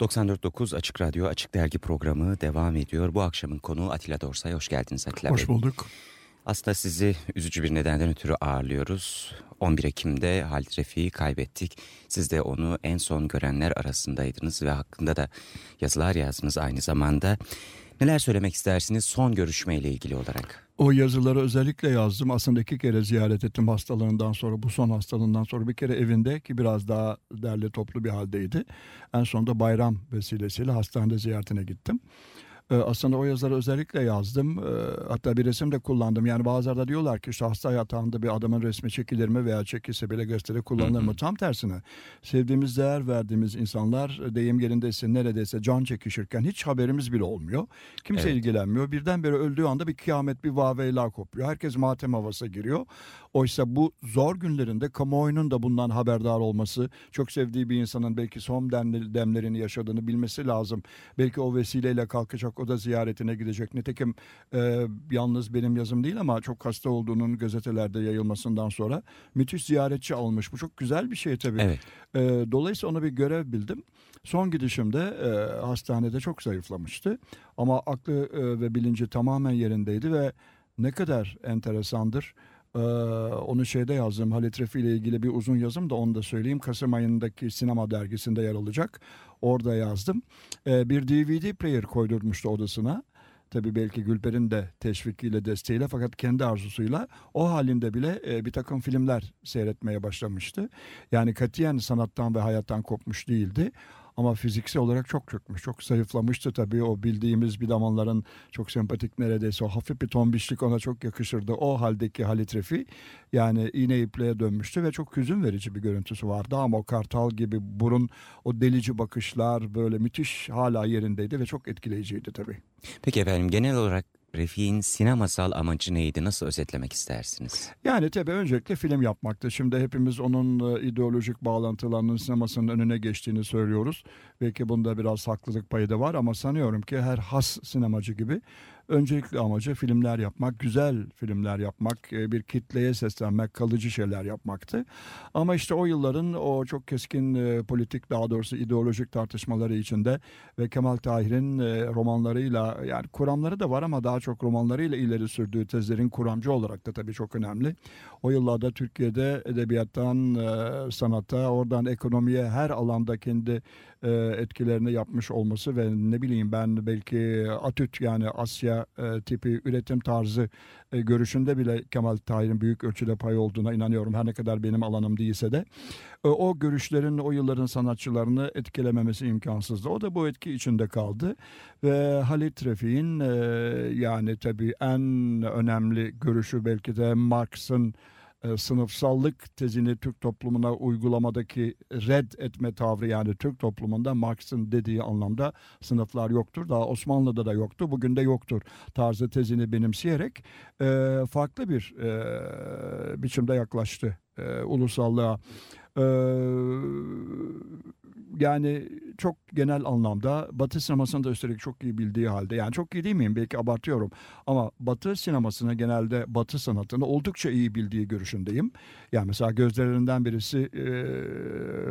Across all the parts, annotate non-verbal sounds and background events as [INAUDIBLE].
94.9 Açık Radyo Açık Dergi programı devam ediyor. Bu akşamın konuğu Atilla Dorsay. Hoş geldiniz Atilla Hoş Bey. Hoş bulduk. Aslında sizi üzücü bir nedenden ötürü ağırlıyoruz. 11 Ekim'de Halit Refik'i kaybettik. Siz de onu en son görenler arasındaydınız ve hakkında da yazılar yazdınız aynı zamanda. Neler söylemek istersiniz son görüşmeyle ilgili olarak? O yazıları özellikle yazdım. Aslında iki kere ziyaret ettim hastalığından sonra. Bu son hastalığından sonra bir kere evinde ki biraz daha derli toplu bir haldeydi. En sonunda bayram vesilesiyle hastanede ziyaretine gittim. Ee, aslında o yazıları özellikle yazdım. Ee, hatta bir resim de kullandım. Yani bazıları da diyorlar ki işte hasta yatağında bir adamın resmi çekilir mi veya çekilse bile gösteri kullanılır mı? Tam tersine sevdiğimiz, değer verdiğimiz insanlar deyim yerindeyse neredeyse can çekişirken hiç haberimiz bile olmuyor. Kimse evet. ilgilenmiyor. Birdenbire öldüğü anda bir kıyamet, bir vaveyla kopuyor. Herkes matem havası giriyor. Oysa bu zor günlerinde kamuoyunun da bundan haberdar olması, çok sevdiği bir insanın belki son demlerini yaşadığını bilmesi lazım. Belki o vesileyle kalkacak, o da ziyaretine gidecek. Nitekim e, yalnız benim yazım değil ama çok hasta olduğunun gazetelerde yayılmasından sonra müthiş ziyaretçi almış. Bu çok güzel bir şey tabii. Evet. E, dolayısıyla ona bir görev bildim. Son gidişimde e, hastanede çok zayıflamıştı. Ama aklı e, ve bilinci tamamen yerindeydi ve ne kadar enteresandır. Ee, onu şeyde yazdım Halit Refi ile ilgili bir uzun yazım da onu da söyleyeyim. Kasım ayındaki sinema dergisinde yer alacak. Orada yazdım. Ee, bir DVD player koydurmuştu odasına. Tabi belki Gülper'in de teşvikiyle desteğiyle fakat kendi arzusuyla o halinde bile e, bir takım filmler seyretmeye başlamıştı. Yani katiyen sanattan ve hayattan kopmuş değildi. Ama fiziksel olarak çok çökmüş. Çok zayıflamıştı tabii o bildiğimiz bir zamanların çok sempatik neredeyse o hafif bir tombişlik ona çok yakışırdı. O haldeki Halit Refi yani iğne ipliğe dönmüştü ve çok hüzün verici bir görüntüsü vardı. Ama o kartal gibi burun o delici bakışlar böyle müthiş hala yerindeydi ve çok etkileyiciydi tabii. Peki efendim genel olarak Refik'in sinemasal amacı neydi? Nasıl özetlemek istersiniz? Yani tabii öncelikle film yapmaktı. Şimdi hepimiz onun e, ideolojik bağlantılarının sinemasının önüne geçtiğini söylüyoruz. Belki bunda biraz haklılık payı da var ama sanıyorum ki her has sinemacı gibi öncelikli amacı filmler yapmak, güzel filmler yapmak, e, bir kitleye seslenmek, kalıcı şeyler yapmaktı. Ama işte o yılların o çok keskin e, politik daha doğrusu ideolojik tartışmaları içinde ve Kemal Tahir'in e, romanlarıyla yani kuramları da var ama daha çok romanlarıyla ileri sürdüğü tezlerin kuramcı olarak da tabii çok önemli. O yıllarda Türkiye'de edebiyattan sanata, oradan ekonomiye her alanda kendi etkilerini yapmış olması ve ne bileyim ben belki Atüt yani Asya e, tipi üretim tarzı e, görüşünde bile Kemal Tahir'in büyük ölçüde pay olduğuna inanıyorum. Her ne kadar benim alanım değilse de. E, o görüşlerin o yılların sanatçılarını etkilememesi imkansızdı. O da bu etki içinde kaldı. Ve Halit Refik'in e, yani tabii en önemli görüşü belki de Marx'ın e, sınıfsallık tezini Türk toplumuna uygulamadaki red etme tavrı yani Türk toplumunda Marx'ın dediği anlamda sınıflar yoktur. Daha Osmanlı'da da yoktu, bugün de yoktur tarzı tezini benimseyerek e, farklı bir e, biçimde yaklaştı e, ulusallığa. Yani çok genel anlamda Batı sinemasını da üstelik çok iyi bildiği halde yani çok iyi değil miyim belki abartıyorum ama Batı sinemasını genelde Batı sanatını oldukça iyi bildiği görüşündeyim. Yani mesela gözlerinden birisi e,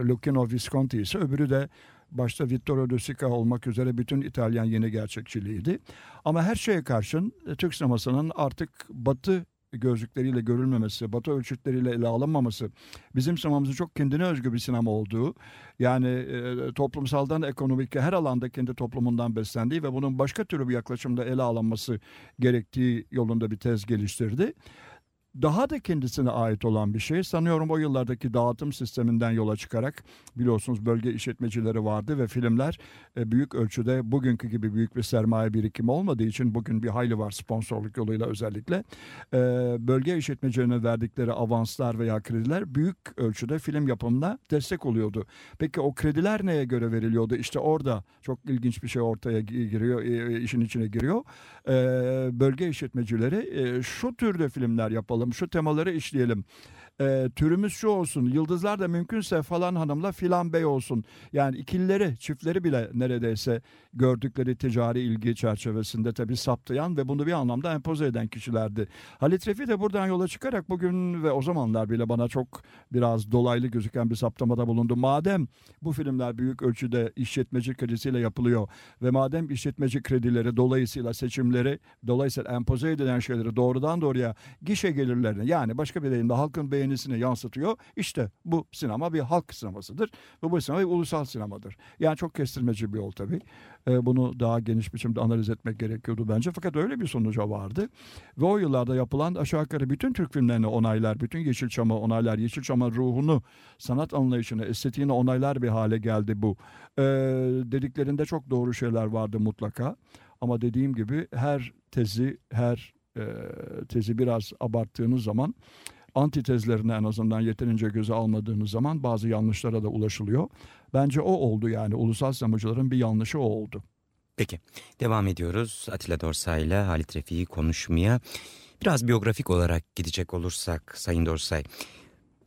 Lucchino Visconti ise öbürü de başta Vittorio De Sica olmak üzere bütün İtalyan yeni gerçekçiliğiydi. Ama her şeye karşın e, Türk sinemasının artık Batı gözlükleriyle görülmemesi, batı ölçütleriyle ele alınmaması, bizim sinemamızın çok kendine özgü bir sinema olduğu, yani e, toplumsaldan ekonomik her alanda kendi toplumundan beslendiği ve bunun başka türlü bir yaklaşımda ele alınması gerektiği yolunda bir tez geliştirdi daha da kendisine ait olan bir şey. Sanıyorum o yıllardaki dağıtım sisteminden yola çıkarak biliyorsunuz bölge işletmecileri vardı ve filmler e, büyük ölçüde bugünkü gibi büyük bir sermaye birikimi olmadığı için bugün bir hayli var sponsorluk yoluyla özellikle. E, bölge işletmecilerine verdikleri avanslar veya krediler büyük ölçüde film yapımına destek oluyordu. Peki o krediler neye göre veriliyordu? İşte orada çok ilginç bir şey ortaya giriyor, e, işin içine giriyor. Bölge işletmecileri şu türde filmler yapalım yapalım, şu temaları işleyelim e, türümüz şu olsun yıldızlar da mümkünse falan hanımla filan bey olsun. Yani ikilileri çiftleri bile neredeyse gördükleri ticari ilgi çerçevesinde tabii saptayan ve bunu bir anlamda empoze eden kişilerdi. Halit Refi de buradan yola çıkarak bugün ve o zamanlar bile bana çok biraz dolaylı gözüken bir saptamada bulundu. Madem bu filmler büyük ölçüde işletmeci kredisiyle yapılıyor ve madem işletmeci kredileri dolayısıyla seçimleri dolayısıyla empoze edilen şeyleri doğrudan doğruya gişe gelirlerine yani başka bir deyimle halkın beğenisini yansıtıyor. İşte bu sinema bir halk sinemasıdır ve bu sinema bir ulusal sinemadır. Yani çok kestirmeci bir yol tabii. Ee, bunu daha geniş biçimde analiz etmek gerekiyordu bence. Fakat öyle bir sonuca vardı. Ve o yıllarda yapılan aşağı yukarı bütün Türk filmlerini onaylar, bütün Yeşilçam'ı onaylar, Yeşilçam'ın ruhunu, sanat anlayışını, estetiğini onaylar bir hale geldi bu. Ee, dediklerinde çok doğru şeyler vardı mutlaka. Ama dediğim gibi her tezi, her e, tezi biraz abarttığınız zaman antitezlerini en azından yeterince göze almadığınız zaman bazı yanlışlara da ulaşılıyor. Bence o oldu yani ulusal sinemacıların bir yanlışı o oldu. Peki devam ediyoruz Atilla Dorsay ile Halit Refik'i konuşmaya. Biraz biyografik olarak gidecek olursak Sayın Dorsay,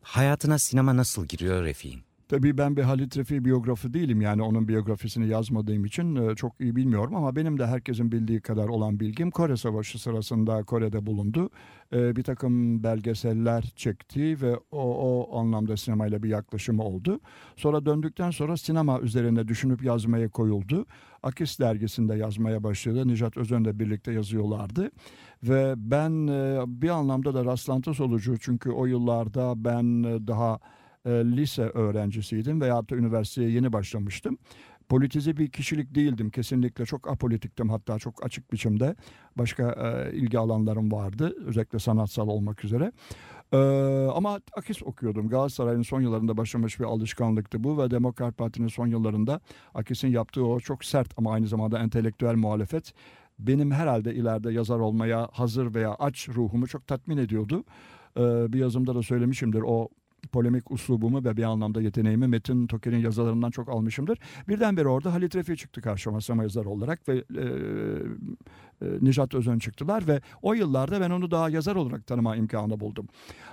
hayatına sinema nasıl giriyor Refik'in? Tabii ben bir Halit Refi biyografı değilim yani onun biyografisini yazmadığım için e, çok iyi bilmiyorum ama benim de herkesin bildiği kadar olan bilgim Kore Savaşı sırasında Kore'de bulundu. E, bir takım belgeseller çekti ve o, o anlamda sinemayla bir yaklaşımı oldu. Sonra döndükten sonra sinema üzerine düşünüp yazmaya koyuldu. Akis dergisinde yazmaya başladı. Nijat Özön'le birlikte yazıyorlardı. Ve ben e, bir anlamda da rastlantı sonucu çünkü o yıllarda ben daha e, lise öğrencisiydim veya da üniversiteye yeni başlamıştım. Politize bir kişilik değildim kesinlikle çok apolitiktim hatta çok açık biçimde başka e, ilgi alanlarım vardı özellikle sanatsal olmak üzere. Ee, ama Akis okuyordum. Galatasaray'ın son yıllarında başlamış bir alışkanlıktı bu ve Demokrat Parti'nin son yıllarında Akis'in yaptığı o çok sert ama aynı zamanda entelektüel muhalefet benim herhalde ileride yazar olmaya hazır veya aç ruhumu çok tatmin ediyordu. Ee, bir yazımda da söylemişimdir o polemik uslubumu ve bir anlamda yeteneğimi Metin Toker'in yazılarından çok almışımdır. Birdenbire orada Halit Refi çıktı karşıma sinema yazarı olarak ve e, e, Nijat Özön çıktılar ve o yıllarda ben onu daha yazar olarak tanıma imkanı buldum.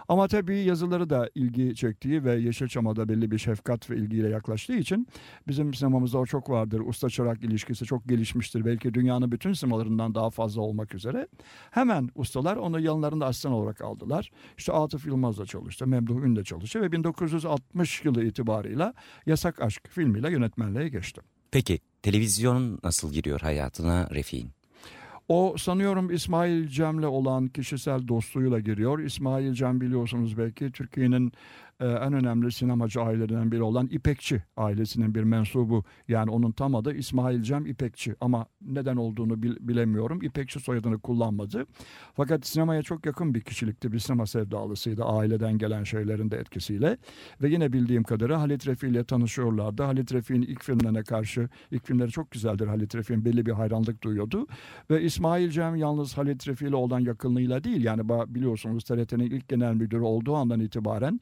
Ama tabii yazıları da ilgi çektiği ve Yeşilçam'a da belli bir şefkat ve ilgiyle yaklaştığı için bizim sinemamızda o çok vardır. Usta çırak ilişkisi çok gelişmiştir. Belki dünyanın bütün sinemalarından daha fazla olmak üzere. Hemen ustalar onu yanlarında asistan olarak aldılar. İşte Atıf Yılmaz'la çalıştı, Memduh Ün'le çalıştı ve 1960 yılı itibarıyla Yasak Aşk filmiyle yönetmenliğe geçti. Peki televizyon nasıl giriyor hayatına Refik'in? O sanıyorum İsmail Cem'le olan kişisel dostluğuyla giriyor. İsmail Cem biliyorsunuz belki Türkiye'nin e, en önemli sinemacı ailelerinden biri olan İpekçi ailesinin bir mensubu. Yani onun tam adı İsmail Cem İpekçi ama neden olduğunu bil, bilemiyorum. İpekçi soyadını kullanmadı. Fakat sinemaya çok yakın bir kişilikti. Bir sinema sevdalısıydı aileden gelen şeylerin de etkisiyle. Ve yine bildiğim kadarıyla Halit Refi ile tanışıyorlardı. Halit Refi'nin ilk filmlerine karşı, ilk filmleri çok güzeldir Halit Refi'nin belli bir hayranlık duyuyordu. Ve İsmail Cem yalnız Halit Refi ile olan yakınlığıyla değil yani biliyorsunuz TRT'nin ilk genel müdürü olduğu andan itibaren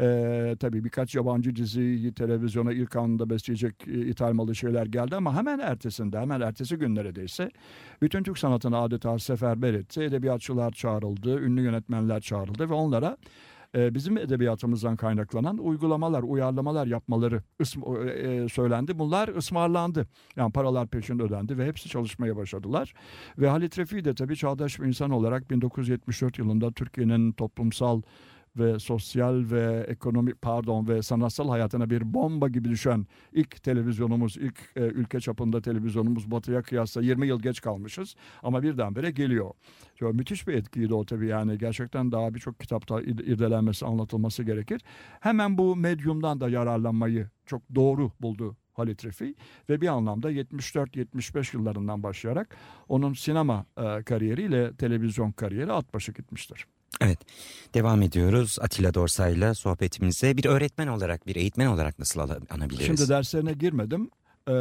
ee, tabii birkaç yabancı diziyi televizyona ilk anında besleyecek e, ithal malı şeyler geldi ama hemen ertesinde hemen ertesi gün neredeyse bütün Türk sanatını adeta seferber etti. Edebiyatçılar çağrıldı, ünlü yönetmenler çağrıldı ve onlara e, bizim edebiyatımızdan kaynaklanan uygulamalar, uyarlamalar yapmaları ısm- e, söylendi. Bunlar ısmarlandı. Yani paralar peşin ödendi ve hepsi çalışmaya başladılar. Ve Halit Refi de tabii çağdaş bir insan olarak 1974 yılında Türkiye'nin toplumsal ve sosyal ve ekonomik pardon ve sanatsal hayatına bir bomba gibi düşen ilk televizyonumuz, ilk e, ülke çapında televizyonumuz batıya kıyasla 20 yıl geç kalmışız ama birdenbire geliyor. Çok müthiş bir etkiydi o tabii yani gerçekten daha birçok kitapta irdelenmesi, anlatılması gerekir. Hemen bu medyumdan da yararlanmayı çok doğru buldu Halit Refi ve bir anlamda 74-75 yıllarından başlayarak onun sinema e, kariyeriyle televizyon kariyeri at başı gitmiştir. Evet devam ediyoruz Atilla Dorsay'la sohbetimize bir öğretmen olarak bir eğitmen olarak nasıl anabiliriz? Şimdi derslerine girmedim. Ee,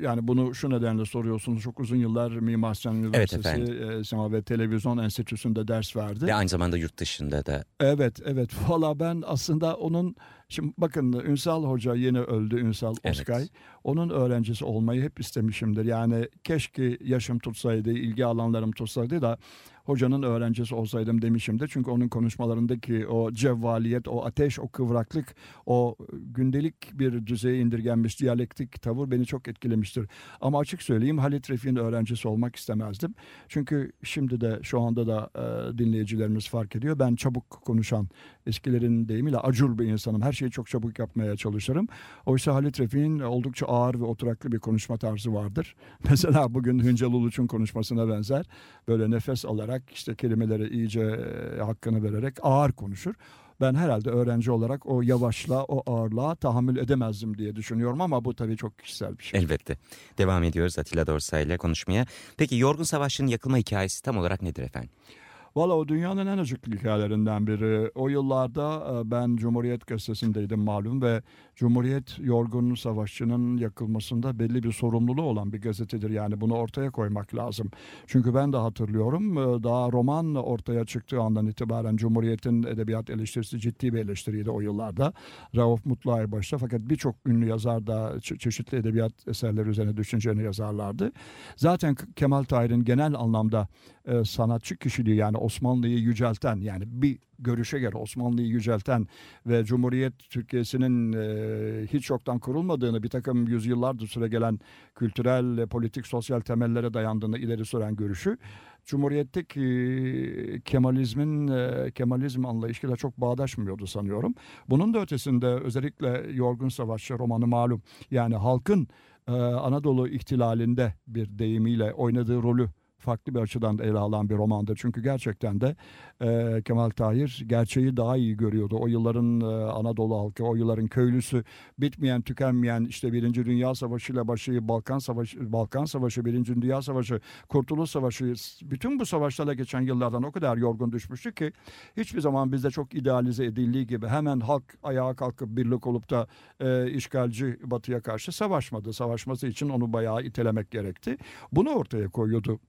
yani bunu şu nedenle soruyorsunuz. Çok uzun yıllar Mimar Sinan Üniversitesi evet Sinema ve Televizyon Enstitüsü'nde ders verdi. Ve aynı zamanda yurt dışında da. Evet, evet. Valla ben aslında onun Şimdi bakın Ünsal Hoca yeni öldü Ünsal Evet. Oskay. Onun öğrencisi olmayı hep istemişimdir. Yani keşke yaşım tutsaydı, ilgi alanlarım tutsaydı da hocanın öğrencisi olsaydım demişimdir. Çünkü onun konuşmalarındaki o cevvaliyet, o ateş, o kıvraklık, o gündelik bir düzeye indirgenmiş diyalektik tavır beni çok etkilemiştir. Ama açık söyleyeyim Halit Refik'in öğrencisi olmak istemezdim. Çünkü şimdi de şu anda da e, dinleyicilerimiz fark ediyor. Ben çabuk konuşan, eskilerin deyimiyle acur bir insanım. Her şeyi çok çabuk yapmaya çalışırım. Oysa Halit Refik'in oldukça ağır ve oturaklı bir konuşma tarzı vardır. [LAUGHS] Mesela bugün Hüncal Uluç'un konuşmasına benzer. Böyle nefes alarak işte kelimeleri iyice e, hakkını vererek ağır konuşur. Ben herhalde öğrenci olarak o yavaşlığa, o ağırlığa tahammül edemezdim diye düşünüyorum ama bu tabii çok kişisel bir şey. Elbette. Devam ediyoruz Atilla Dorsay ile konuşmaya. Peki Yorgun Savaş'ın yakılma hikayesi tam olarak nedir efendim? Valla o dünyanın en acıklı hikayelerinden biri. O yıllarda e, ben Cumhuriyet Gazetesi'ndeydim malum ve Cumhuriyet yorgun savaşçının yakılmasında belli bir sorumluluğu olan bir gazetedir. Yani bunu ortaya koymak lazım. Çünkü ben de hatırlıyorum e, daha roman ortaya çıktığı andan itibaren Cumhuriyet'in edebiyat eleştirisi ciddi bir eleştiriydi o yıllarda. Rauf Mutluay başta fakat birçok ünlü yazar da çe- çeşitli edebiyat eserleri üzerine düşünceni yazarlardı. Zaten Kemal Tahir'in genel anlamda e, sanatçı kişiliği yani Osmanlı'yı yücelten yani bir görüşe göre Osmanlı'yı yücelten ve Cumhuriyet Türkiye'sinin e, hiç yoktan kurulmadığını bir takım yüzyıllardır süre gelen kültürel, e, politik, sosyal temellere dayandığını ileri süren görüşü Cumhuriyet'teki e, Kemalizmin e, Kemalizm anlayışıyla çok bağdaşmıyordu sanıyorum. Bunun da ötesinde özellikle Yorgun Savaşçı romanı malum yani halkın e, Anadolu ihtilalinde bir deyimiyle oynadığı rolü farklı bir açıdan da ele alan bir romandır. Çünkü gerçekten de e, Kemal Tahir gerçeği daha iyi görüyordu. O yılların e, Anadolu halkı, o yılların köylüsü bitmeyen, tükenmeyen işte Birinci Dünya Savaşı ile başlayıp Balkan Savaşı, Balkan Savaşı, Birinci Dünya Savaşı, Kurtuluş Savaşı, bütün bu savaşlarla geçen yıllardan o kadar yorgun düşmüştü ki hiçbir zaman bizde çok idealize edildiği gibi hemen halk ayağa kalkıp birlik olup da e, işgalci batıya karşı savaşmadı. Savaşması için onu bayağı itelemek gerekti. Bunu ortaya koyuyordu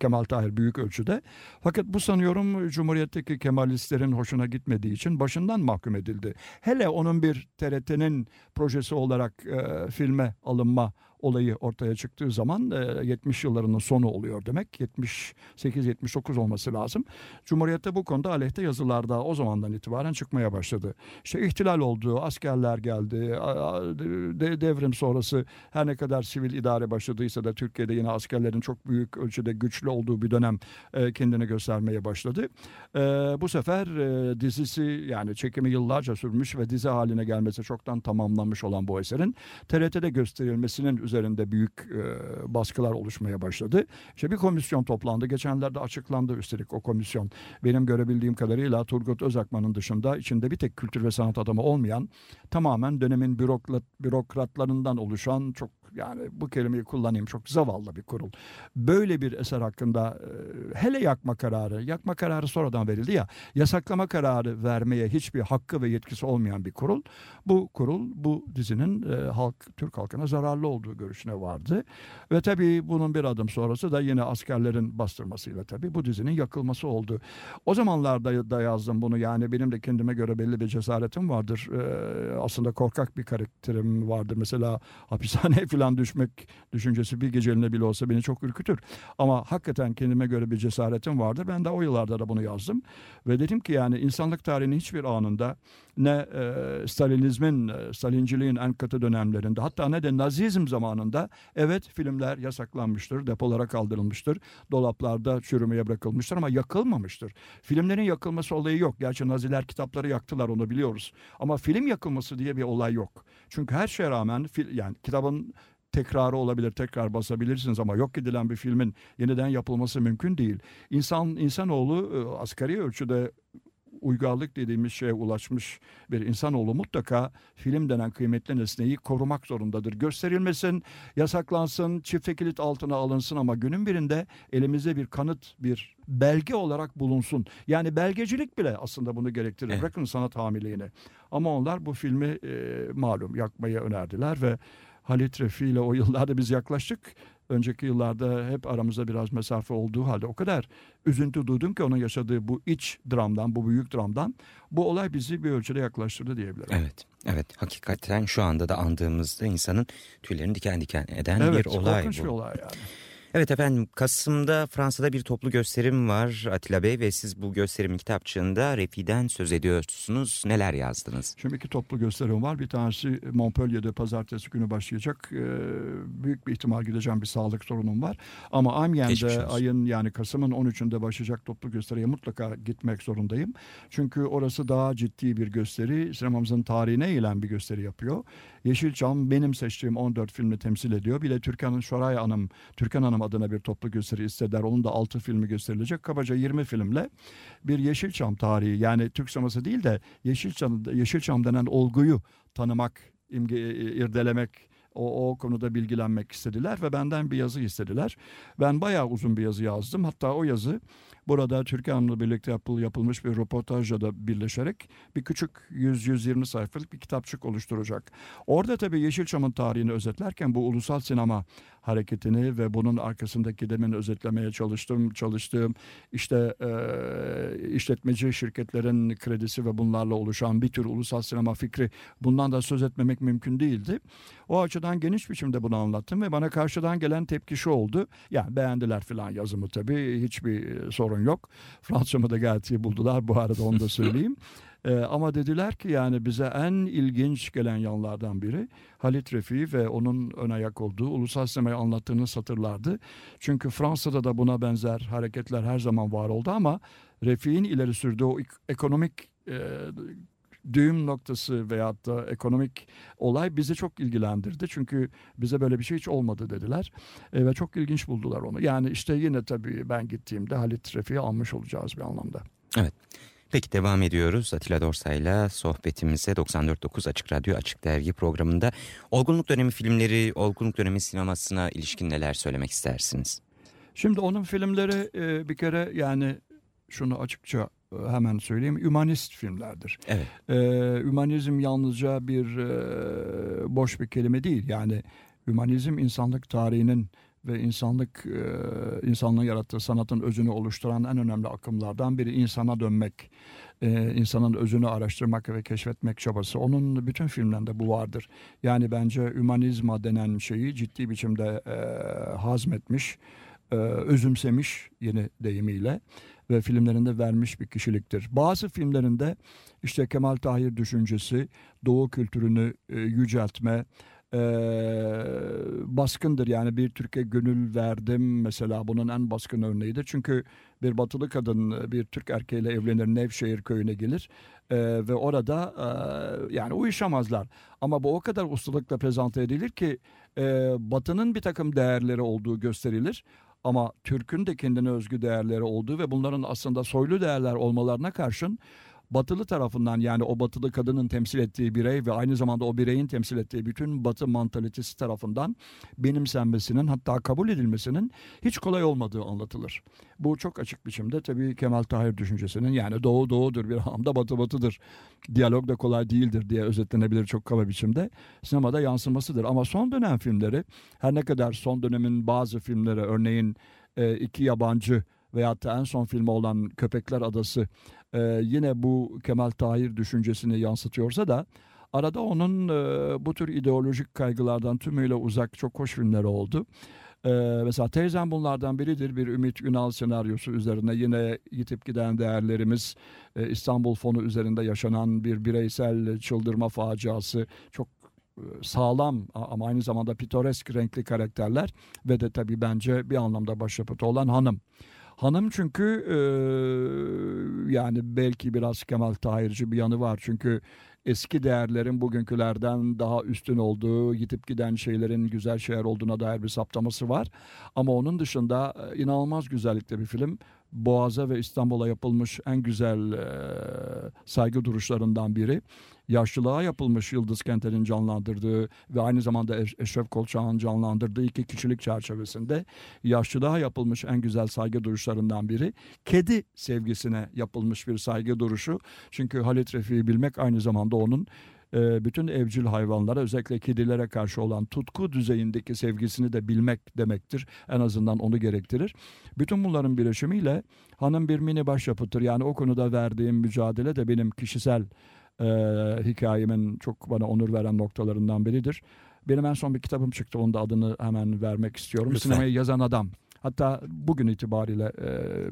Kemal Tahir büyük ölçüde. Fakat bu sanıyorum Cumhuriyet'teki Kemalistlerin hoşuna gitmediği için başından mahkum edildi. Hele onun bir TRT'nin projesi olarak e, filme alınma olayı ortaya çıktığı zaman e, 70 yıllarının sonu oluyor demek. 78-79 olması lazım. Cumhuriyet'te bu konuda aleyhte yazılar da o zamandan itibaren çıkmaya başladı. İşte ihtilal oldu, askerler geldi, devrim sonrası her ne kadar sivil idare başladıysa da Türkiye'de yine askerlerin çok büyük ölçüde güçlü olduğu bir dönem e, kendini göstermeye başladı. Bu sefer dizisi yani çekimi yıllarca sürmüş ve dizi haline gelmesi çoktan tamamlanmış olan bu eserin TRT'de gösterilmesinin üzerinde büyük e, baskılar oluşmaya başladı. İşte bir komisyon toplandı. Geçenlerde açıklandı üstelik o komisyon. Benim görebildiğim kadarıyla Turgut Özakman'ın dışında içinde bir tek kültür ve sanat adamı olmayan tamamen dönemin bürokrat, bürokratlarından oluşan çok yani bu kelimeyi kullanayım çok zavallı bir kurul. Böyle bir eser hakkında e, hele yakma kararı, yakma kararı sonradan verildi ya, yasaklama kararı vermeye hiçbir hakkı ve yetkisi olmayan bir kurul. Bu kurul bu dizinin e, halk Türk halkına zararlı olduğu görüşüne vardı. Ve tabii bunun bir adım sonrası da yine askerlerin bastırmasıyla tabii bu dizinin yakılması oldu. O zamanlarda da yazdım bunu yani benim de kendime göre belli bir cesaretim vardır. E, aslında korkak bir karakterim vardır. Mesela [LAUGHS] hapishaneye falan düşmek düşüncesi bir geceliğine bile olsa beni çok ürkütür. Ama hakikaten kendime göre bir cesaretim vardır. Ben de o yıllarda da bunu yazdım. Ve dedim ki yani insanlık tarihinin hiçbir anında ne e, Stalinizmin, e, Stalinciliğin en katı dönemlerinde hatta ne de Nazizm zamanında evet filmler yasaklanmıştır, depolara kaldırılmıştır, dolaplarda çürümeye bırakılmıştır ama yakılmamıştır. Filmlerin yakılması olayı yok. Gerçi Naziler kitapları yaktılar onu biliyoruz. Ama film yakılması diye bir olay yok. Çünkü her şeye rağmen yani kitabın tekrarı olabilir, tekrar basabilirsiniz ama yok edilen bir filmin yeniden yapılması mümkün değil. İnsan insanoğlu e, asgari ölçüde uygarlık dediğimiz şeye ulaşmış bir insanoğlu mutlaka film denen kıymetli nesneyi korumak zorundadır. Gösterilmesin, yasaklansın, çifte kilit altına alınsın ama günün birinde elimizde bir kanıt, bir belge olarak bulunsun. Yani belgecilik bile aslında bunu gerektirir. Evet. Bırakın sanat hamiliğini. Ama onlar bu filmi e, malum yakmayı önerdiler ve Halit Refi ile o yıllarda biz yaklaştık. Önceki yıllarda hep aramızda biraz mesafe olduğu halde o kadar üzüntü duydum ki onun yaşadığı bu iç dramdan, bu büyük dramdan bu olay bizi bir ölçüde yaklaştırdı diyebilirim. Evet, evet. Hakikaten şu anda da andığımızda insanın tüylerini diken diken eden evet, bir olay bu. bu. bir olay yani. Evet efendim Kasım'da Fransa'da bir toplu gösterim var Atilla Bey ve siz bu gösterimin kitapçığında Refi'den söz ediyorsunuz. Neler yazdınız? Şimdi iki toplu gösterim var. Bir tanesi Montpellier'de pazartesi günü başlayacak. Ee, büyük bir ihtimal gideceğim bir sağlık sorunum var. Ama Amiens'de ayın yani Kasım'ın 13'ünde başlayacak toplu gösteriye mutlaka gitmek zorundayım. Çünkü orası daha ciddi bir gösteri. Sinemamızın tarihine eğilen bir gösteri yapıyor. Yeşilçam benim seçtiğim 14 filmi temsil ediyor. Bir de Türkan Şoray Hanım, Türkan Hanım adına bir toplu gösteri istediler. Onun da 6 filmi gösterilecek. Kabaca 20 filmle bir Yeşilçam tarihi yani Türk sineması değil de Yeşilçam, Yeşilçam denen olguyu tanımak, imge, irdelemek, o, o konuda bilgilenmek istediler ve benden bir yazı istediler. Ben bayağı uzun bir yazı yazdım. Hatta o yazı Burada Türkiye Hanım'la birlikte yapıl, yapılmış bir röportajla da birleşerek bir küçük 100-120 sayfalık bir kitapçık oluşturacak. Orada tabii Yeşilçam'ın tarihini özetlerken bu ulusal sinema hareketini ve bunun arkasındaki demin özetlemeye çalıştım, çalıştığım işte e, işletmeci şirketlerin kredisi ve bunlarla oluşan bir tür ulusal sinema fikri bundan da söz etmemek mümkün değildi. O açıdan geniş biçimde bunu anlattım ve bana karşıdan gelen tepki şu oldu. Ya yani beğendiler filan yazımı tabii hiçbir sorun yok. Fransa'mı da gayet iyi buldular bu arada onu da söyleyeyim. [LAUGHS] Ee, ama dediler ki yani bize en ilginç gelen yanlardan biri Halit Refi ve onun ön ayak olduğu ulusal sinemayı anlattığını satırlardı. Çünkü Fransa'da da buna benzer hareketler her zaman var oldu ama Refi'nin ileri sürdüğü o ekonomik e, düğüm noktası veyahut da ekonomik olay bizi çok ilgilendirdi. Çünkü bize böyle bir şey hiç olmadı dediler. E, ve çok ilginç buldular onu. Yani işte yine tabii ben gittiğimde Halit Refik'i almış olacağız bir anlamda. Evet. Peki devam ediyoruz Atilla Dorsay'la sohbetimize 94.9 Açık Radyo Açık Dergi programında. Olgunluk dönemi filmleri, olgunluk dönemi sinemasına ilişkin neler söylemek istersiniz? Şimdi onun filmleri e, bir kere yani şunu açıkça e, hemen söyleyeyim hümanist filmlerdir. Evet. Ee, hümanizm yalnızca bir e, boş bir kelime değil. Yani hümanizm insanlık tarihinin ve insanlık e, insanlığın yarattığı sanatın özünü oluşturan en önemli akımlardan biri insana dönmek, e, insanın özünü araştırmak ve keşfetmek çabası. Onun bütün filmlerinde bu vardır. Yani bence hümanizma denen şeyi ciddi biçimde e, hazmetmiş, özümsemiş yeni deyimiyle ve filmlerinde vermiş bir kişiliktir. Bazı filmlerinde işte Kemal Tahir düşüncesi, Doğu kültürünü yüceltme, e, baskındır. Yani bir Türkiye gönül verdim mesela bunun en baskın örneğidir. Çünkü bir batılı kadın bir Türk erkeğiyle evlenir Nevşehir köyüne gelir e, ve orada e, yani uyuşamazlar. Ama bu o kadar ustalıkla prezente edilir ki e, batının bir takım değerleri olduğu gösterilir. Ama Türk'ün de kendine özgü değerleri olduğu ve bunların aslında soylu değerler olmalarına karşın batılı tarafından yani o batılı kadının temsil ettiği birey ve aynı zamanda o bireyin temsil ettiği bütün batı mantalitesi tarafından benimsenmesinin hatta kabul edilmesinin hiç kolay olmadığı anlatılır. Bu çok açık biçimde tabii Kemal Tahir düşüncesinin yani doğu doğudur bir anlamda batı batıdır. Diyalog da kolay değildir diye özetlenebilir çok kaba biçimde. Sinemada yansımasıdır ama son dönem filmleri her ne kadar son dönemin bazı filmleri örneğin e, iki yabancı veyahut da en son filmi olan Köpekler Adası e, yine bu Kemal Tahir düşüncesini yansıtıyorsa da arada onun e, bu tür ideolojik kaygılardan tümüyle uzak çok hoş filmleri oldu. Ee, mesela teyzem bunlardan biridir. Bir Ümit Ünal senaryosu üzerine yine yitip giden değerlerimiz e, İstanbul fonu üzerinde yaşanan bir bireysel çıldırma faciası çok e, sağlam ama aynı zamanda pitoresk renkli karakterler ve de tabii bence bir anlamda başyapıtı olan hanım. Hanım çünkü e, yani belki biraz Kemal Tahirci bir yanı var. Çünkü eski değerlerin bugünkülerden daha üstün olduğu, gidip giden şeylerin güzel şeyler olduğuna dair bir saptaması var. Ama onun dışında inanılmaz güzellikte bir film. Boğaz'a ve İstanbul'a yapılmış en güzel e, saygı duruşlarından biri. Yaşlılığa yapılmış Yıldız Kenter'in canlandırdığı ve aynı zamanda Eşref Kolçak'ın canlandırdığı iki kişilik çerçevesinde yaşlılığa yapılmış en güzel saygı duruşlarından biri. Kedi sevgisine yapılmış bir saygı duruşu. Çünkü Halit Refik'i bilmek aynı zamanda onun e, bütün evcil hayvanlara özellikle kedilere karşı olan tutku düzeyindeki sevgisini de bilmek demektir. En azından onu gerektirir. Bütün bunların birleşimiyle hanım bir mini başyapıttır. Yani o konuda verdiğim mücadele de benim kişisel e, hikayemin çok bana onur veren noktalarından biridir. Benim en son bir kitabım çıktı. Onun da adını hemen vermek istiyorum. Lütfen. Sinemayı yazan adam. Hatta bugün itibariyle e,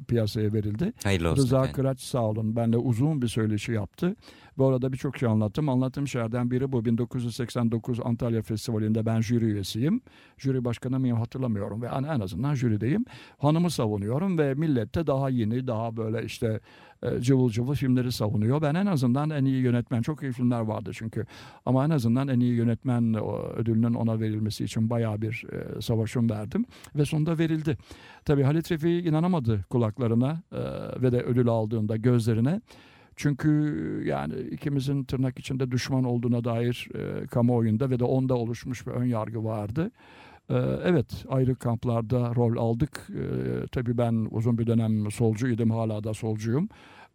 piyasaya verildi. Hayırlı olsun Rıza efendim. Kıraç sağ olun benle uzun bir söyleşi yaptı. Bu arada birçok şey anlattım. Anlattığım şeylerden biri bu. 1989 Antalya Festivali'nde ben jüri üyesiyim. Jüri başkanı mıyım hatırlamıyorum ve en azından jürideyim. Hanımı savunuyorum ve millet de daha yeni, daha böyle işte e, cıvıl cıvıl filmleri savunuyor. Ben en azından en iyi yönetmen, çok iyi filmler vardı çünkü. Ama en azından en iyi yönetmen ödülünün ona verilmesi için bayağı bir e, savaşım verdim. Ve sonunda verildi. Tabii Halit Refi inanamadı kulaklarına e, ve de ödül aldığında gözlerine. Çünkü yani ikimizin tırnak içinde düşman olduğuna dair e, kamuoyunda ve de onda oluşmuş bir ön yargı vardı. E, evet ayrı kamplarda rol aldık. E, tabii ben uzun bir dönem solcuydum hala da solcuyum.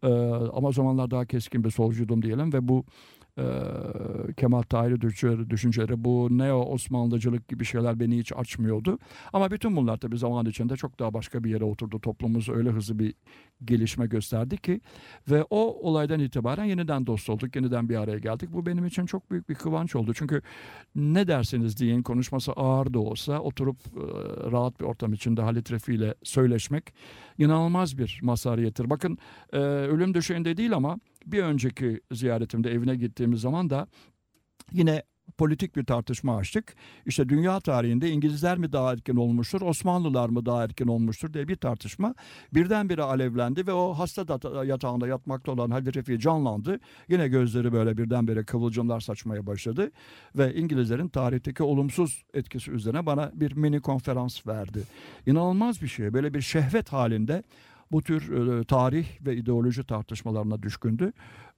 E, ama zamanlar daha keskin bir solcuydum diyelim ve bu e, Kemal Tahir'i düşünceleri, düşünceleri bu neo Osmanlıcılık gibi şeyler beni hiç açmıyordu. Ama bütün bunlar tabii zaman içinde çok daha başka bir yere oturdu. Toplumumuz öyle hızlı bir gelişme gösterdi ki ve o olaydan itibaren yeniden dost olduk, yeniden bir araya geldik. Bu benim için çok büyük bir kıvanç oldu. Çünkü ne derseniz deyin konuşması ağır da olsa oturup e, rahat bir ortam içinde Halit Refi ile söyleşmek inanılmaz bir mazhariyettir. Bakın e, ölüm döşeğinde değil ama bir önceki ziyaretimde evine gittiğimiz zaman da yine politik bir tartışma açtık. İşte dünya tarihinde İngilizler mi daha erken olmuştur, Osmanlılar mı daha erken olmuştur diye bir tartışma birdenbire alevlendi ve o hasta da- yatağında yatmakta olan Halil Refi canlandı. Yine gözleri böyle birdenbire kıvılcımlar saçmaya başladı ve İngilizlerin tarihteki olumsuz etkisi üzerine bana bir mini konferans verdi. İnanılmaz bir şey. Böyle bir şehvet halinde bu tür e, tarih ve ideoloji tartışmalarına düşkündü.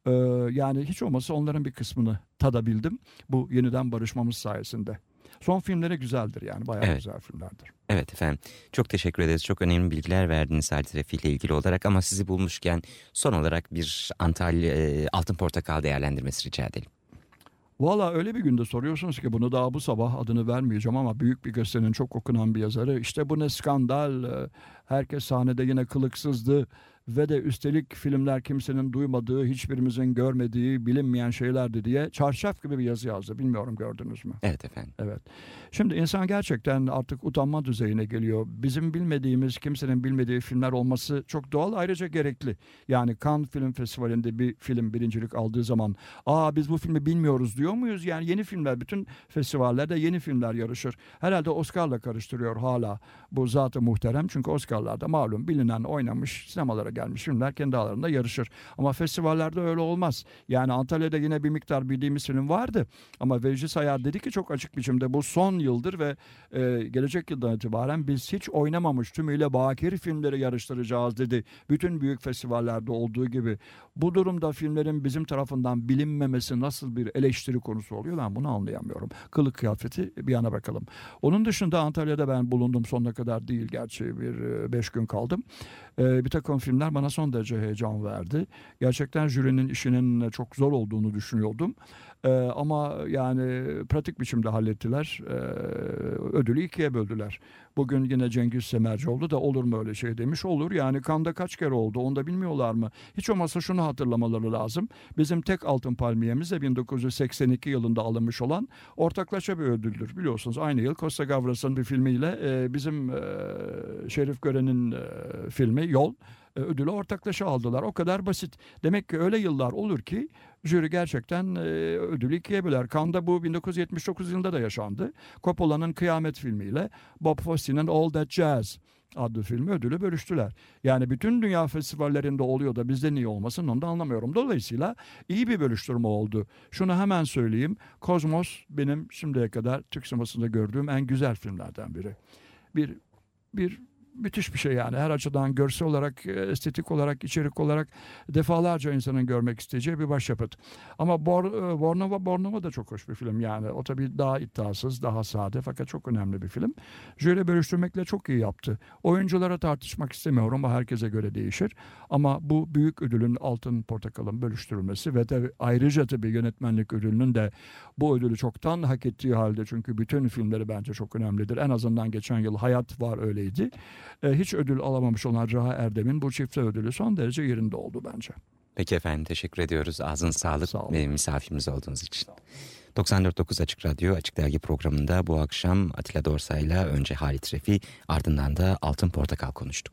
Ee, yani hiç olmazsa onların bir kısmını tadabildim bu yeniden barışmamız sayesinde. Son filmleri güzeldir yani bayağı Evet. güzel filmlerdir. Evet efendim. Çok teşekkür ederiz. Çok önemli bilgiler verdiniz Halit Refi ile ilgili olarak ama sizi bulmuşken son olarak bir Antalya e, Altın Portakal değerlendirmesi rica edelim. Valla öyle bir günde soruyorsunuz ki bunu daha bu sabah adını vermeyeceğim ama büyük bir gösterinin çok okunan bir yazarı. İşte bu ne skandal, e, herkes sahnede yine kılıksızdı ve de üstelik filmler kimsenin duymadığı, hiçbirimizin görmediği, bilinmeyen şeylerdi diye çarşaf gibi bir yazı yazdı. Bilmiyorum gördünüz mü? Evet efendim. Evet. Şimdi insan gerçekten artık utanma düzeyine geliyor. Bizim bilmediğimiz, kimsenin bilmediği filmler olması çok doğal ayrıca gerekli. Yani Cannes Film Festivali'nde bir film birincilik aldığı zaman aa biz bu filmi bilmiyoruz diyor muyuz? Yani yeni filmler, bütün festivallerde yeni filmler yarışır. Herhalde Oscar'la karıştırıyor hala bu zatı muhterem. Çünkü Oscar'larda malum bilinen, oynamış, sinemalara gelmiş filmler kendi aralarında yarışır. Ama festivallerde öyle olmaz. Yani Antalya'da yine bir miktar bildiğimiz film vardı. Ama Vecdi Sayar dedi ki çok açık biçimde bu son yıldır ve e, gelecek yıldan itibaren biz hiç oynamamış tümüyle bakir filmleri yarıştıracağız dedi. Bütün büyük festivallerde olduğu gibi. Bu durumda filmlerin bizim tarafından bilinmemesi nasıl bir eleştiri konusu oluyor ben bunu anlayamıyorum. Kılık kıyafeti bir yana bakalım. Onun dışında Antalya'da ben bulundum sonuna kadar değil gerçi bir e, beş gün kaldım. E, bir takım filmler bana son derece heyecan verdi. Gerçekten jürinin işinin çok zor olduğunu düşünüyordum. Ee, ama yani pratik biçimde hallettiler. Ee, ödülü ikiye böldüler. Bugün yine Cengiz Semercioğlu da olur mu öyle şey demiş. Olur yani kanda kaç kere oldu onu da bilmiyorlar mı? Hiç olmazsa şunu hatırlamaları lazım. Bizim tek altın palmiyemiz de 1982 yılında alınmış olan ortaklaşa bir ödüldür. Biliyorsunuz aynı yıl Costa Gavras'ın bir filmiyle e, bizim e, Şerif Gören'in e, filmi Yol ödülü ortaklaşa aldılar. O kadar basit. Demek ki öyle yıllar olur ki jüri gerçekten e, ödülü ikiye böler. Cannes'da bu 1979 yılında da yaşandı. Coppola'nın Kıyamet filmiyle Bob Fosse'nin All That Jazz adlı filmi ödülü bölüştüler. Yani bütün dünya festivallerinde oluyor da bizde niye olmasın onu da anlamıyorum. Dolayısıyla iyi bir bölüştürme oldu. Şunu hemen söyleyeyim. Kozmos benim şimdiye kadar Türk sinemasında gördüğüm en güzel filmlerden biri. Bir bir müthiş bir şey yani her açıdan görsel olarak, estetik olarak, içerik olarak defalarca insanın görmek isteyeceği bir başyapıt. Ama Bor, e, Bornova Bornova da çok hoş bir film yani. O tabii daha iddiasız, daha sade fakat çok önemli bir film. Jöle bölüştürmekle çok iyi yaptı. Oyunculara tartışmak istemiyorum. O herkese göre değişir. Ama bu büyük ödülün altın portakalın bölüştürülmesi ve de ayrıca tabii yönetmenlik ödülünün de bu ödülü çoktan hak ettiği halde çünkü bütün filmleri bence çok önemlidir. En azından geçen yıl Hayat var öyleydi. E, hiç ödül alamamış olan Raha Erdem'in bu çifte ödülü son derece yerinde oldu bence. Peki efendim teşekkür ediyoruz. Ağzın sağlık Sağ olun. ve misafirimiz olduğunuz için. 94.9 Açık Radyo Açık Dergi programında bu akşam Atilla Dorsay'la önce Halit Refi ardından da Altın Portakal konuştuk.